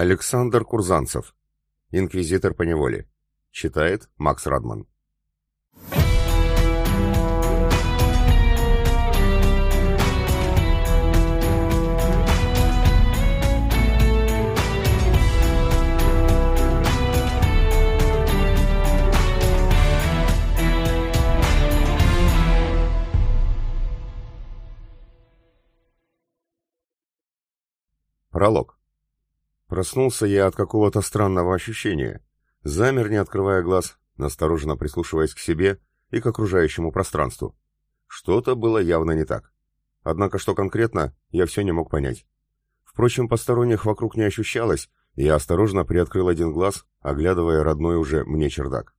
Александр Курзанцев. Инквизитор по неволе. Читает Макс Радман. Пролог. Проснулся я от какого-то странного ощущения. Замер, не открывая глаз, настороженно прислушиваясь к себе и к окружающему пространству. Что-то было явно не так. Однако что конкретно, я все не мог понять. Впрочем, посторонних вокруг не ощущалось, и я осторожно приоткрыл один глаз, оглядывая родной уже мне чердак.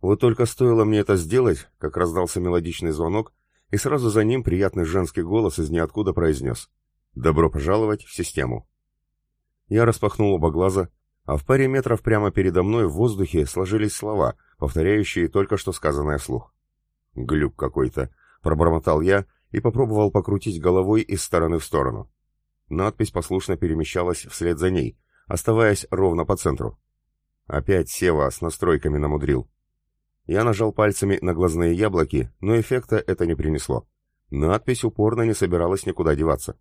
Вот только стоило мне это сделать, как раздался мелодичный звонок, и сразу за ним приятный женский голос из ниоткуда произнес «Добро пожаловать в систему». Я распахнул оба глаза, а в паре метров прямо передо мной в воздухе сложились слова, повторяющие только что сказанное вслух. «Глюк какой-то», — пробормотал я и попробовал покрутить головой из стороны в сторону. Надпись послушно перемещалась вслед за ней, оставаясь ровно по центру. Опять Сева с настройками намудрил. Я нажал пальцами на глазные яблоки, но эффекта это не принесло. Надпись упорно не собиралась никуда деваться.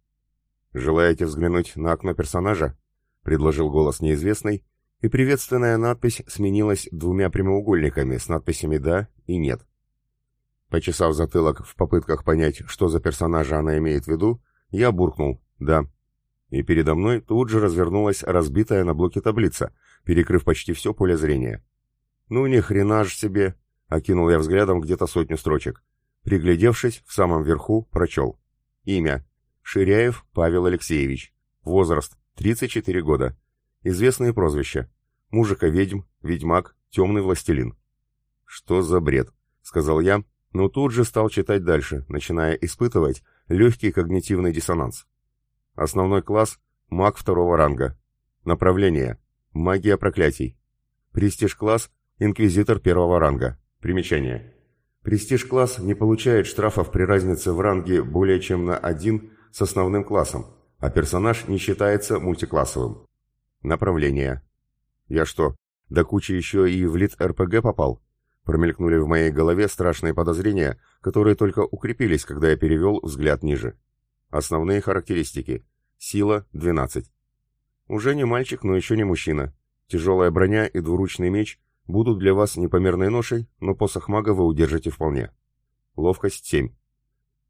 «Желаете взглянуть на окно персонажа?» Предложил голос неизвестный, и приветственная надпись сменилась двумя прямоугольниками с надписями «да» и «нет». Почесав затылок в попытках понять, что за персонажа она имеет в виду, я буркнул «да». И передо мной тут же развернулась разбитая на блоке таблица, перекрыв почти все поле зрения. «Ну ни хрена ж себе!» — окинул я взглядом где-то сотню строчек. Приглядевшись, в самом верху прочел. Имя. Ширяев Павел Алексеевич. Возраст. 34 года. Известные прозвища. Мужика-ведьм, ведьмак, темный властелин. «Что за бред?» — сказал я, но тут же стал читать дальше, начиная испытывать легкий когнитивный диссонанс. Основной класс — маг второго ранга. Направление — магия проклятий. Престиж-класс — инквизитор первого ранга. Примечание. Престиж-класс не получает штрафов при разнице в ранге более чем на один с основным классом, а персонаж не считается мультиклассовым. Направление. Я что, до кучи еще и в лид РПГ попал? Промелькнули в моей голове страшные подозрения, которые только укрепились, когда я перевел взгляд ниже. Основные характеристики. Сила – 12. Уже не мальчик, но еще не мужчина. Тяжелая броня и двуручный меч будут для вас непомерной ношей, но посох мага вы удержите вполне. Ловкость – 7.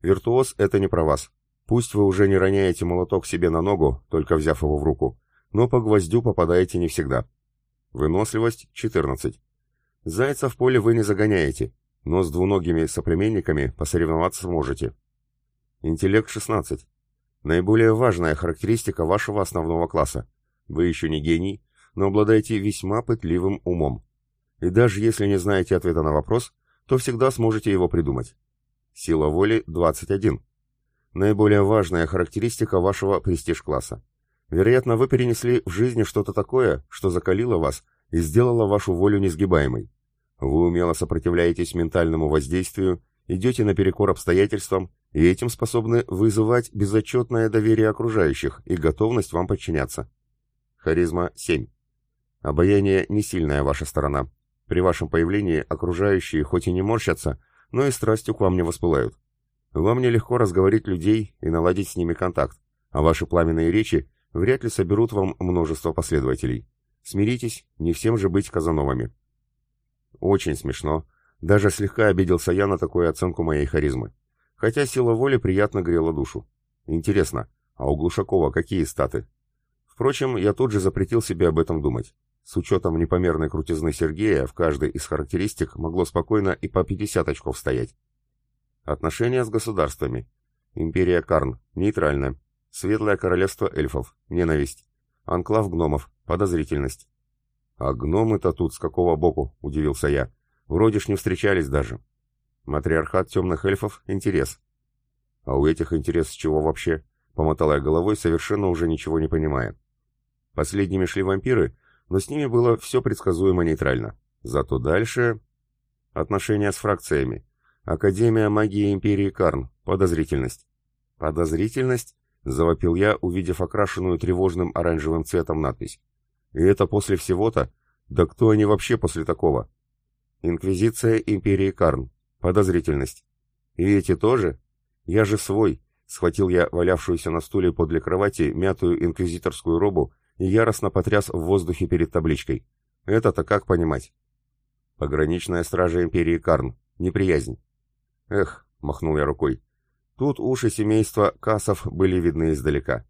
Виртуоз – это не про вас. Пусть вы уже не роняете молоток себе на ногу, только взяв его в руку, но по гвоздю попадаете не всегда. Выносливость 14. Зайца в поле вы не загоняете, но с двуногими соплеменниками посоревноваться можете. Интеллект 16. Наиболее важная характеристика вашего основного класса. Вы еще не гений, но обладаете весьма пытливым умом. И даже если не знаете ответа на вопрос, то всегда сможете его придумать. Сила воли 21. Наиболее важная характеристика вашего престиж-класса. Вероятно, вы перенесли в жизни что-то такое, что закалило вас и сделало вашу волю несгибаемой. Вы умело сопротивляетесь ментальному воздействию, идете наперекор обстоятельствам и этим способны вызывать безотчетное доверие окружающих и готовность вам подчиняться. Харизма 7. Обаяние не сильная ваша сторона. При вашем появлении окружающие хоть и не морщатся, но и страстью к вам не воспылают. Вам нелегко разговорить людей и наладить с ними контакт, а ваши пламенные речи вряд ли соберут вам множество последователей. Смиритесь, не всем же быть казановами. Очень смешно. Даже слегка обиделся я на такую оценку моей харизмы. Хотя сила воли приятно грела душу. Интересно, а у Глушакова какие статы? Впрочем, я тут же запретил себе об этом думать. С учетом непомерной крутизны Сергея в каждой из характеристик могло спокойно и по 50 очков стоять. Отношения с государствами. Империя Карн. Нейтрально. Светлое королевство эльфов. Ненависть. Анклав гномов. Подозрительность. А гномы-то тут с какого боку, удивился я. Вроде ж не встречались даже. Матриархат темных эльфов — интерес. А у этих интерес с чего вообще? Помотал я головой, совершенно уже ничего не понимая. Последними шли вампиры, но с ними было все предсказуемо нейтрально. Зато дальше... Отношения с фракциями. Академия магии Империи Карн. Подозрительность. Подозрительность? завопил я, увидев окрашенную тревожным оранжевым цветом надпись. И это после всего-то? Да кто они вообще после такого? Инквизиция империи Карн. Подозрительность. И эти тоже? Я же свой. Схватил я валявшуюся на стуле подле кровати мятую инквизиторскую робу и яростно потряс в воздухе перед табличкой. Это-то как понимать? Пограничная стража империи Карн. Неприязнь. Эх, махнул я рукой. Тут уши семейства Касов были видны издалека.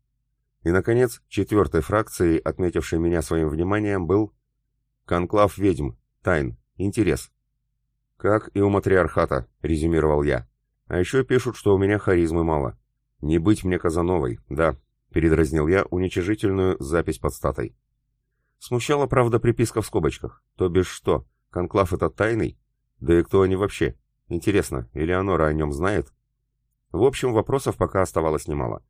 И, наконец, четвертой фракцией, отметившей меня своим вниманием, был «Конклав ведьм. Тайн. Интерес». «Как и у матриархата», — резюмировал я. «А еще пишут, что у меня харизмы мало. Не быть мне Казановой, да», — передразнил я уничижительную запись под статой. Смущала, правда, приписка в скобочках. То бишь что, конклав этот тайный? Да и кто они вообще? Интересно, Элеонора о нем знает? В общем, вопросов пока оставалось немало.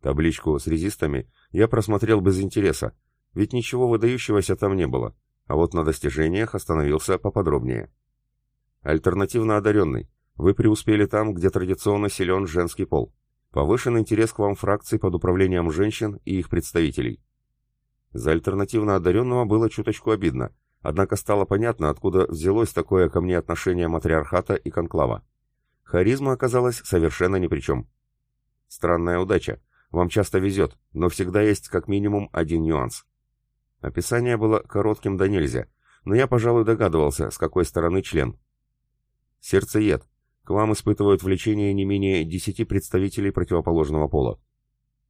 Табличку с резистами я просмотрел без интереса, ведь ничего выдающегося там не было, а вот на достижениях остановился поподробнее. Альтернативно одаренный. Вы преуспели там, где традиционно силен женский пол. Повышен интерес к вам фракций под управлением женщин и их представителей. За альтернативно одаренного было чуточку обидно, однако стало понятно, откуда взялось такое ко мне отношение матриархата и конклава. Харизма оказалась совершенно ни при чем. Странная удача. Вам часто везет, но всегда есть как минимум один нюанс. Описание было коротким да нельзя, но я, пожалуй, догадывался, с какой стороны член. Сердцеед. К вам испытывают влечение не менее десяти представителей противоположного пола.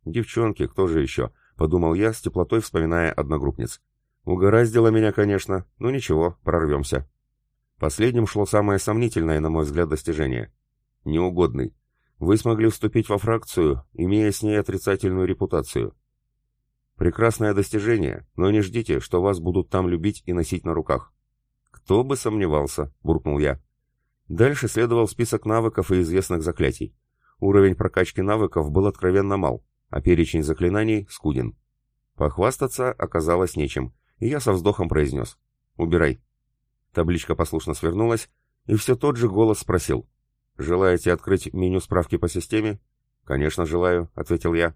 Девчонки, кто же еще? Подумал я, с теплотой вспоминая одногруппниц. Угораздило меня, конечно, но ничего, прорвемся. Последним шло самое сомнительное, на мой взгляд, достижение неугодный. Вы смогли вступить во фракцию, имея с ней отрицательную репутацию. Прекрасное достижение, но не ждите, что вас будут там любить и носить на руках. Кто бы сомневался, буркнул я. Дальше следовал список навыков и известных заклятий. Уровень прокачки навыков был откровенно мал, а перечень заклинаний скуден. Похвастаться оказалось нечем, и я со вздохом произнес. «Убирай». Табличка послушно свернулась, и все тот же голос спросил. «Желаете открыть меню справки по системе?» «Конечно, желаю», — ответил я.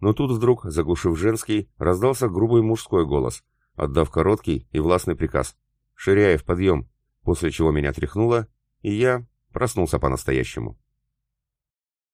Но тут вдруг, заглушив женский, раздался грубый мужской голос, отдав короткий и властный приказ. «Ширяев, подъем!» После чего меня тряхнуло, и я проснулся по-настоящему.